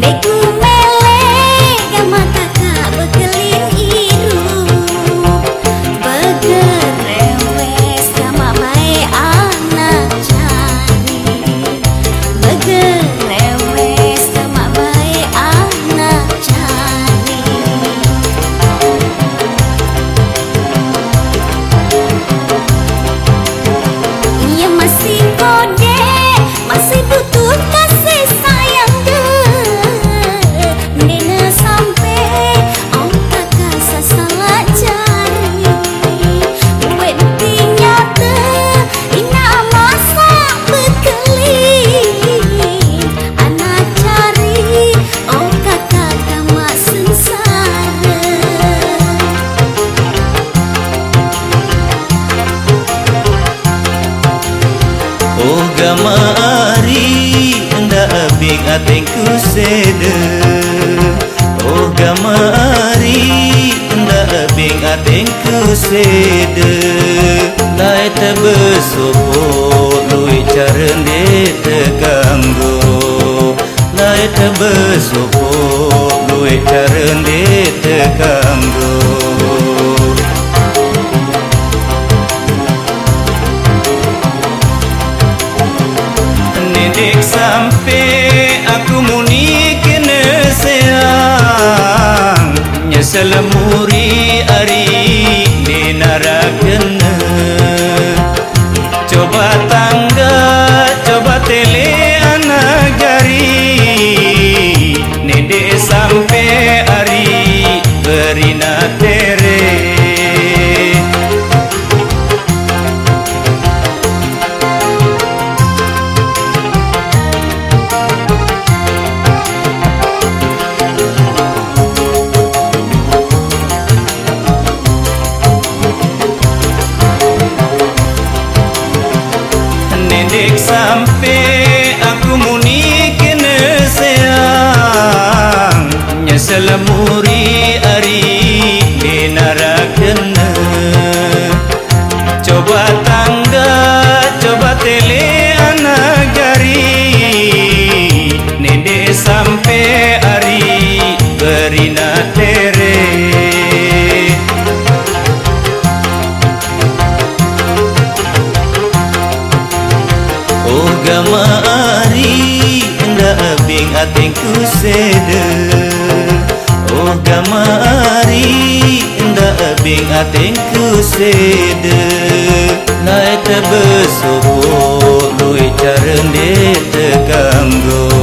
de gamari nda abik ateng ku sede oh gamari nda abik ateng ku sede lai te besopo lui carende te ganggu lai te besopo जलमूरि अरी sampai aku muni kena seang Nyesel muri ari di narakena Oh gamari nda abing ateng ku Oh gamari nda abing ateng ku sede Lai te besopo lui carende te ganggo